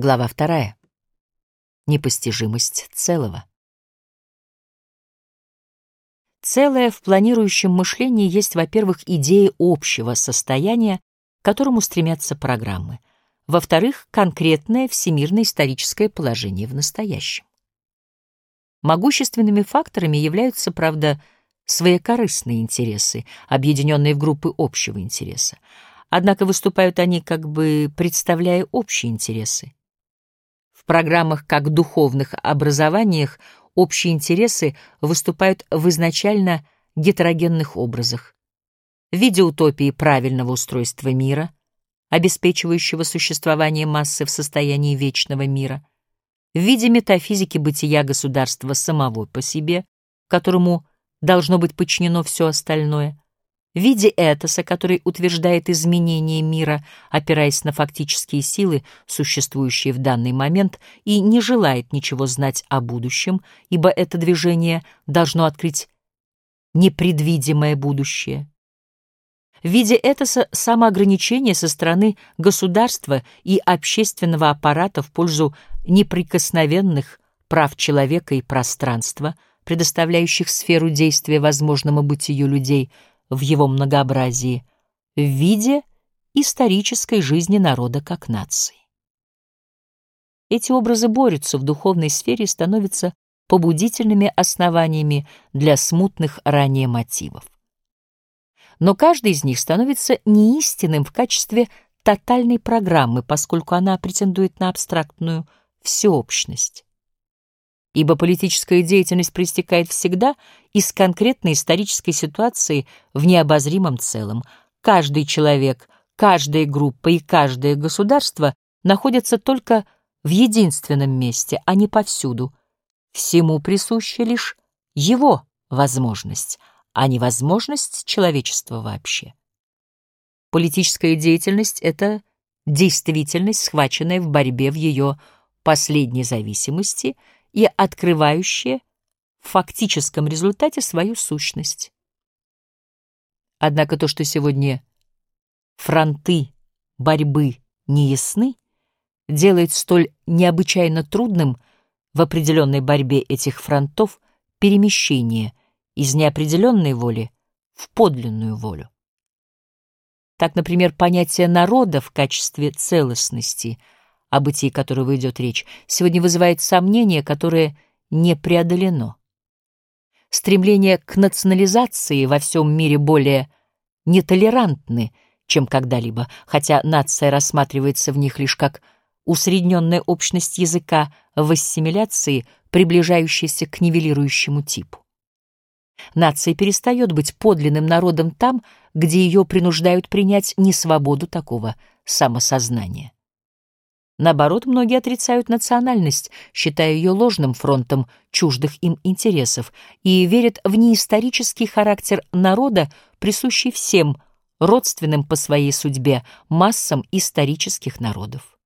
Глава вторая. Непостижимость целого. Целое в планирующем мышлении есть, во-первых, идея общего состояния, к которому стремятся программы, во-вторых, конкретное всемирно-историческое положение в настоящем. Могущественными факторами являются, правда, своекорыстные интересы, объединенные в группы общего интереса. Однако выступают они как бы представляя общие интересы программах как духовных образованиях общие интересы выступают в изначально гетерогенных образах. В виде утопии правильного устройства мира, обеспечивающего существование массы в состоянии вечного мира, в виде метафизики бытия государства самого по себе, которому должно быть подчинено все остальное, в виде этоса, который утверждает изменение мира, опираясь на фактические силы, существующие в данный момент, и не желает ничего знать о будущем, ибо это движение должно открыть непредвидимое будущее. В виде этоса самоограничения со стороны государства и общественного аппарата в пользу неприкосновенных прав человека и пространства, предоставляющих сферу действия возможному бытию людей – в его многообразии в виде исторической жизни народа как нации. Эти образы борются в духовной сфере и становятся побудительными основаниями для смутных ранее мотивов. Но каждый из них становится неистинным в качестве тотальной программы, поскольку она претендует на абстрактную всеобщность ибо политическая деятельность проистекает всегда из конкретной исторической ситуации в необозримом целом. Каждый человек, каждая группа и каждое государство находятся только в единственном месте, а не повсюду. Всему присуща лишь его возможность, а не возможность человечества вообще. Политическая деятельность — это действительность, схваченная в борьбе в ее последней зависимости — и открывающее в фактическом результате свою сущность. Однако то, что сегодня фронты борьбы не ясны, делает столь необычайно трудным в определенной борьбе этих фронтов перемещение из неопределенной воли в подлинную волю. Так, например, понятие народа в качестве целостности — о бытии которого идет речь, сегодня вызывает сомнение, которое не преодолено. Стремление к национализации во всем мире более нетолерантны, чем когда-либо, хотя нация рассматривается в них лишь как усредненная общность языка в ассимиляции, приближающаяся к нивелирующему типу. Нация перестает быть подлинным народом там, где ее принуждают принять несвободу такого самосознания. Наоборот, многие отрицают национальность, считая ее ложным фронтом чуждых им интересов, и верят в неисторический характер народа, присущий всем, родственным по своей судьбе, массам исторических народов.